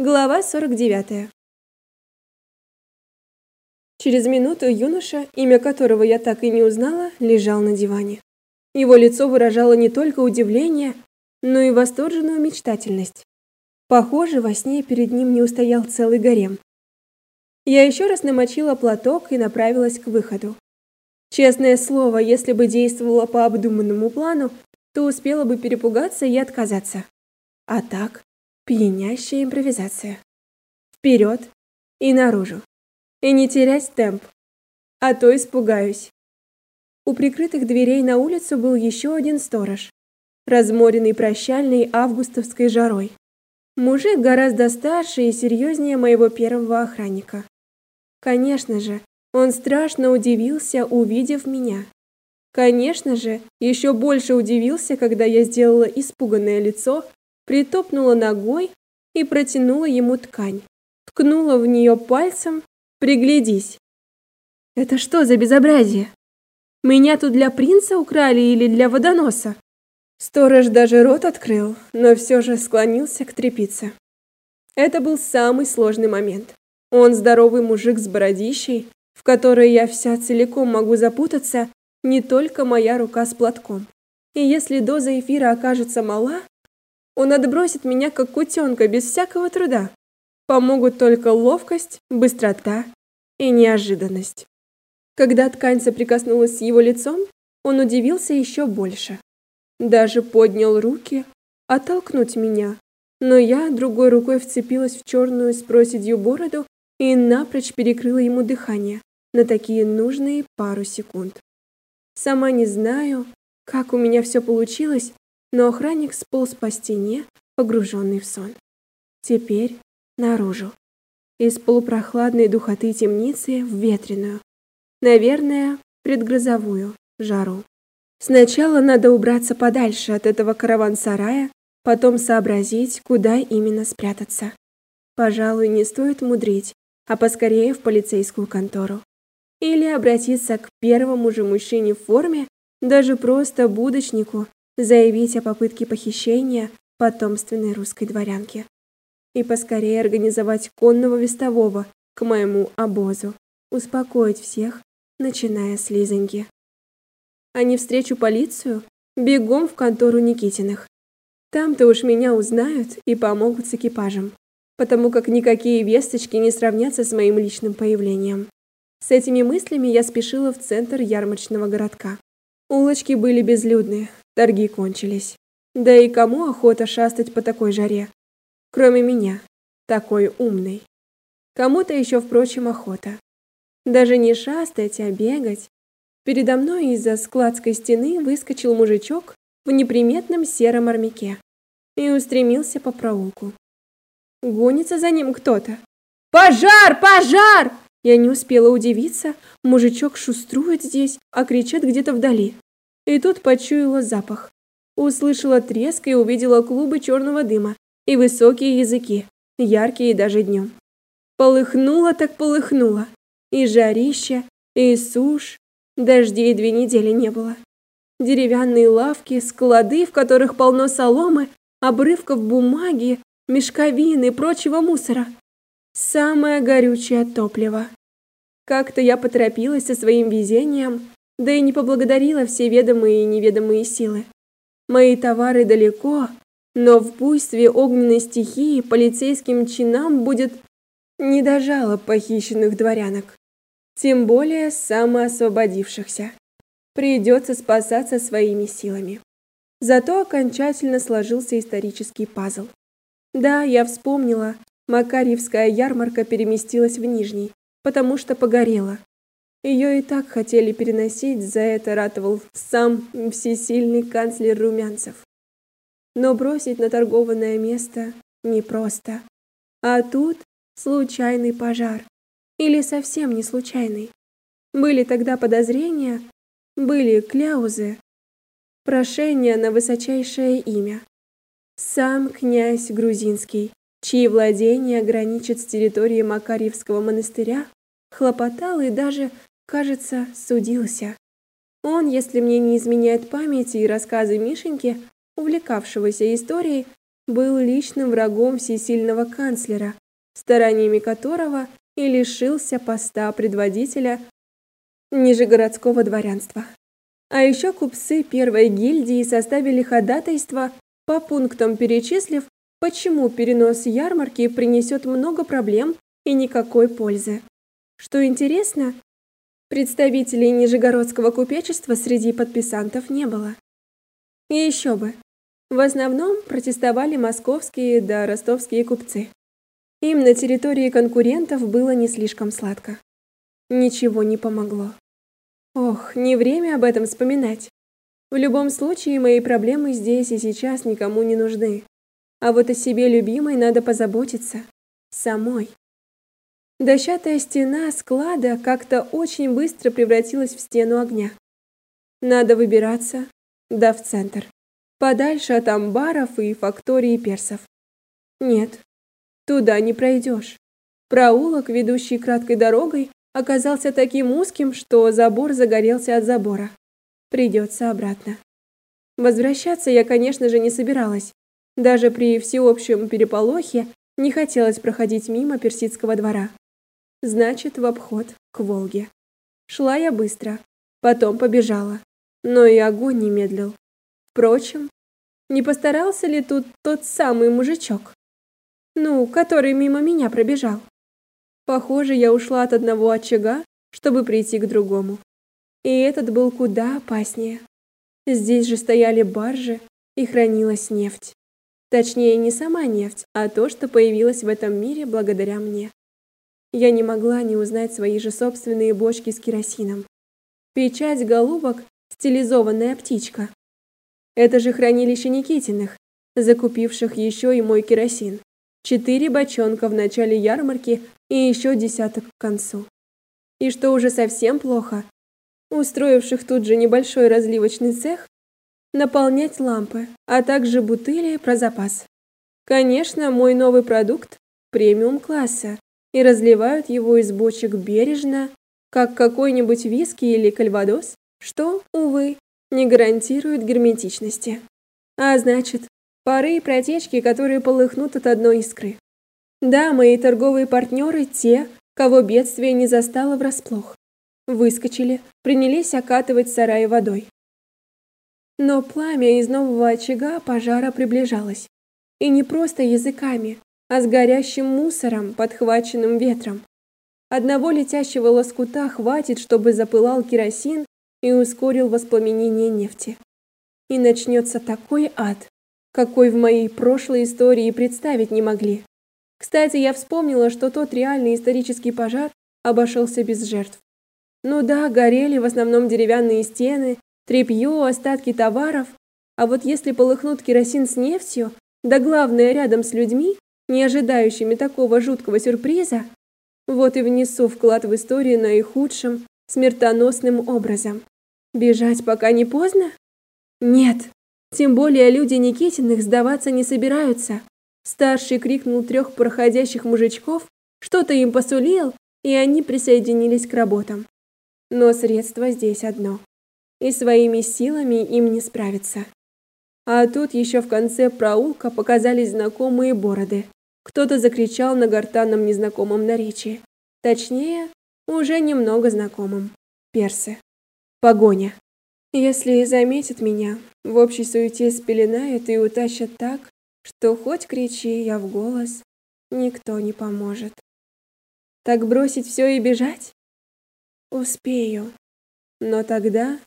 Глава 49. Через минуту юноша, имя которого я так и не узнала, лежал на диване. Его лицо выражало не только удивление, но и восторженную мечтательность. Похоже, во сне перед ним не устоял целый гарем. Я еще раз намочила платок и направилась к выходу. Честное слово, если бы действовала по обдуманному плану, то успела бы перепугаться и отказаться. А так, Пьянящая импровизация. Вперед и наружу. И не терять темп. А то испугаюсь. У прикрытых дверей на улицу был еще один сторож, разморенный прощальной августовской жарой. Мужик гораздо старше и серьезнее моего первого охранника. Конечно же, он страшно удивился, увидев меня. Конечно же, еще больше удивился, когда я сделала испуганное лицо притопнула ногой и протянула ему ткань. Ткнула в нее пальцем. Приглядись. Это что за безобразие? Меня тут для принца украли или для водоноса? Сторож даже рот открыл, но все же склонился к трепице. Это был самый сложный момент. Он здоровый мужик с бородищей, в которой я вся целиком могу запутаться, не только моя рука с платком. И если доза эфира окажется мала, он отбросит меня как кутенка без всякого труда. Помогут только ловкость, быстрота и неожиданность. Когда ткань соприкоснулась с его лицом, он удивился еще больше. Даже поднял руки оттолкнуть меня, но я другой рукой вцепилась в черную с проседью бороду и напрочь перекрыла ему дыхание на такие нужные пару секунд. Сама не знаю, как у меня все получилось, но охранник сполз по стене, погруженный в сон. Теперь наружу. Из полупрохладной духоты темницы в ветреную. Наверное, предгрозовую жару. Сначала надо убраться подальше от этого караван-сарая, потом сообразить, куда именно спрятаться. Пожалуй, не стоит мудрить, а поскорее в полицейскую контору. Или обратиться к первому же мужчине в форме, даже просто будочнику, заявить о попытке похищения потомственной русской дворянки и поскорее организовать конного вестового к моему обозу, успокоить всех, начиная с Лизоньки. А не встречу полицию, бегом в контору Никитиных. Там-то уж меня узнают и помогут с экипажем, потому как никакие весточки не сравнятся с моим личным появлением. С этими мыслями я спешила в центр ярмарочного городка. Улочки были безлюдные, торги кончились. Да и кому охота шастать по такой жаре? Кроме меня, такой умной. Кому-то еще, впрочем, охота. Даже не шастать, а бегать. Передо мной из-за складской стены выскочил мужичок в неприметном сером армяке и устремился по проулку. Гонится за ним кто-то. «Пожар! Пожар!» Я не успела удивиться, мужичок шуструет здесь, а кричат где-то вдали. И тут почуяла запах. Услышала треск и увидела клубы черного дыма и высокие языки, яркие даже днем. Полыхнуло так полыхнуло. И жарище, и сушь. Дождей две недели не было. Деревянные лавки, склады, в которых полно соломы, обрывков бумаги, мешковины и прочего мусора. Самое горючее топливо. Как-то я поторопилась со своим везением, да и не поблагодарила все ведомые и неведомые силы. Мои товары далеко, но в буйстве огненной стихии полицейским чинам будет не до жалоб похищенных дворянок, тем более самоосвободившихся. Придется спасаться своими силами. Зато окончательно сложился исторический пазл. Да, я вспомнила, Макарьевская ярмарка переместилась в Нижний, потому что погорела. Ее и так хотели переносить, за это ратовал сам всесильный канцлер Румянцев. Но бросить на торгованное место непросто. А тут случайный пожар. Или совсем не случайный. Были тогда подозрения, были кляузы, прошения на высочайшее имя. Сам князь Грузинский чьи владения граничат с территорией Макарьевского монастыря, хлопотал и даже, кажется, судился. Он, если мне не изменяет память и рассказы Мишеньки, увлекавшегося историей, был личным врагом всесильного канцлера, стараниями которого и лишился поста предводителя нижегородского дворянства. А еще купцы первой гильдии составили ходатайство по пунктам перечислив, почему перенос ярмарки принесет много проблем и никакой пользы. Что интересно, представителей Нижегородского купечества среди подписантов не было. И еще бы. В основном протестовали московские да ростовские купцы. Им на территории конкурентов было не слишком сладко. Ничего не помогло. Ох, не время об этом вспоминать. В любом случае, мои проблемы здесь и сейчас никому не нужны. А вот о себе любимой надо позаботиться. Самой. Дощатая стена склада как-то очень быстро превратилась в стену огня. Надо выбираться, да в центр. Подальше от амбаров и фактории персов. Нет, туда не пройдешь. Проулок, ведущий краткой дорогой, оказался таким узким, что забор загорелся от забора. Придется обратно. Возвращаться я, конечно же, не собиралась. Даже при всеобщем переполохе не хотелось проходить мимо персидского двора. Значит, в обход к Волге. Шла я быстро, потом побежала, но и огонь не медлил. Впрочем, не постарался ли тут тот самый мужичок? Ну, который мимо меня пробежал. Похоже, я ушла от одного очага, чтобы прийти к другому. И этот был куда опаснее. Здесь же стояли баржи и хранилась нефть. Точнее, не сама нефть, а то, что появилось в этом мире благодаря мне. Я не могла не узнать свои же собственные бочки с керосином. Печать голубок стилизованная птичка. Это же хранилище Никитиных, закупивших еще и мой керосин. Четыре бочонка в начале ярмарки и еще десяток к концу. И что уже совсем плохо, устроивших тут же небольшой разливочный цех, наполнять лампы, а также бутыли про запас. Конечно, мой новый продукт премиум класса, и разливают его из бочек бережно, как какой-нибудь виски или кальвадос, что, увы, не гарантирует герметичности. А значит, пары и протечки, которые полыхнут от одной искры. Да, мои торговые партнеры те, кого бедствие не застало врасплох. Выскочили, принялись окатывать сараи водой. Но пламя из нового очага пожара приближалось. И не просто языками, а с горящим мусором, подхваченным ветром. Одного летящего лоскута хватит, чтобы запылал керосин и ускорил воспламенение нефти. И начнется такой ад, какой в моей прошлой истории представить не могли. Кстати, я вспомнила, что тот реальный исторический пожар обошелся без жертв. Ну да, горели в основном деревянные стены, тряпье, остатки товаров. А вот если полыхнут керосин с нефтью, да главное рядом с людьми, не ожидающими такого жуткого сюрприза, вот и внесу вклад в историю наихудшим, смертоносным образом. Бежать пока не поздно? Нет. Тем более люди Никитиных сдаваться не собираются. Старший крикнул трех проходящих мужичков, что-то им посулил, и они присоединились к работам. Но средство здесь одно. И своими силами им не справиться. А тут еще в конце проулка показались знакомые бороды. Кто-то закричал на гортанном незнакомом наречии. Точнее, уже немного знакомым. Персы. Погоня. Если заметят меня, в общей суете спеленают и утащат так, что хоть кричи я в голос, никто не поможет. Так бросить все и бежать? Успею. Но тогда